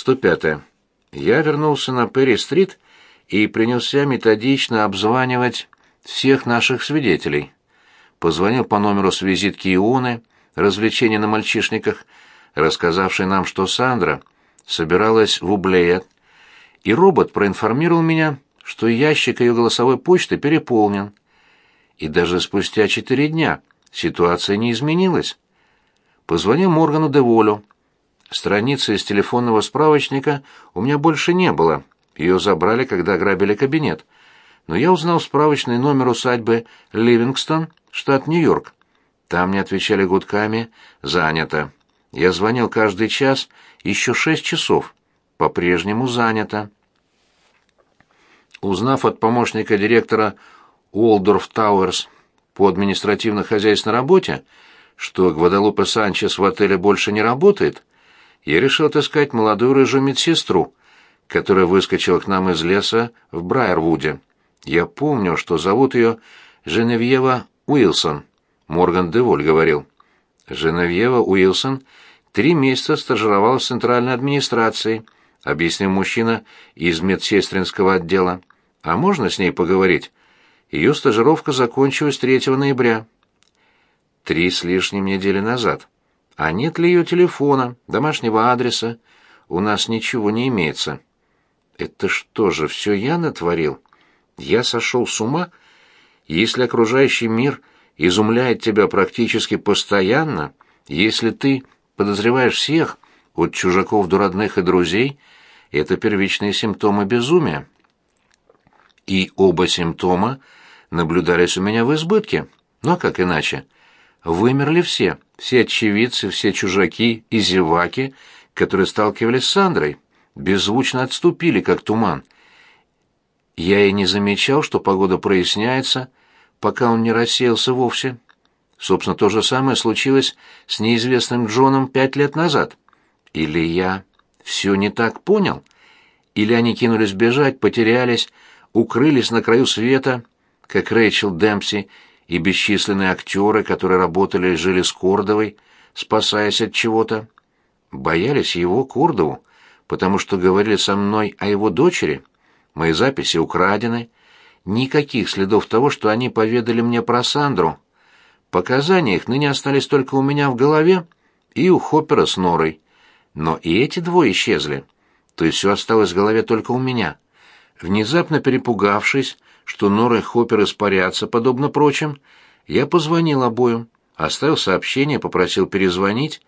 105. Я вернулся на Перри-стрит и принялся методично обзванивать всех наших свидетелей. Позвонил по номеру с визитки Ионы, развлечения на мальчишниках, рассказавшей нам, что Сандра собиралась в Ублеет, и робот проинформировал меня, что ящик ее голосовой почты переполнен. И даже спустя четыре дня ситуация не изменилась. Позвонил Моргану Деволю. Страницы из телефонного справочника у меня больше не было. Ее забрали, когда ограбили кабинет. Но я узнал справочный номер усадьбы Ливингстон, штат Нью-Йорк. Там мне отвечали гудками «занято». Я звонил каждый час, еще шесть часов. По-прежнему занято. Узнав от помощника директора Уолдорф Тауэрс по административно-хозяйственной работе, что Гвадалупе Санчес в отеле больше не работает, я решил отыскать молодую рыжую медсестру, которая выскочила к нам из леса в Брайервуде. Я помню, что зовут ее Женевьева Уилсон. Морган Деволь говорил. Женевьева Уилсон три месяца стажировалась в центральной администрации, объяснил мужчина из медсестринского отдела. А можно с ней поговорить? Ее стажировка закончилась 3 ноября. Три с лишним недели назад. А нет ли ее телефона, домашнего адреса? У нас ничего не имеется. Это что же, все я натворил? Я сошел с ума? Если окружающий мир изумляет тебя практически постоянно, если ты подозреваешь всех, от чужаков до родных и друзей, это первичные симптомы безумия и оба симптома наблюдались у меня в избытке. Но как иначе? Вымерли все, все очевидцы, все чужаки и зеваки, которые сталкивались с Сандрой, беззвучно отступили, как туман. Я и не замечал, что погода проясняется, пока он не рассеялся вовсе. Собственно, то же самое случилось с неизвестным Джоном пять лет назад. Или я все не так понял? Или они кинулись бежать, потерялись, укрылись на краю света, как Рэйчел Демпси и бесчисленные актеры, которые работали и жили с Кордовой, спасаясь от чего-то. Боялись его, Кордову, потому что говорили со мной о его дочери. Мои записи украдены. Никаких следов того, что они поведали мне про Сандру. Показания их ныне остались только у меня в голове и у Хоппера с Норой. Но и эти двое исчезли. То есть все осталось в голове только у меня. Внезапно перепугавшись, что Нора и Хоппер испарятся, подобно прочим, я позвонил обоим, оставил сообщение, попросил перезвонить,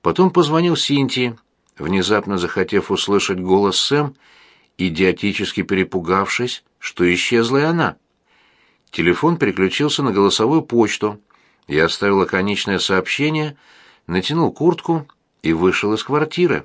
потом позвонил Синтии, внезапно захотев услышать голос Сэм, идиотически перепугавшись, что исчезла и она. Телефон переключился на голосовую почту. Я оставил лаконичное сообщение, натянул куртку и вышел из квартиры.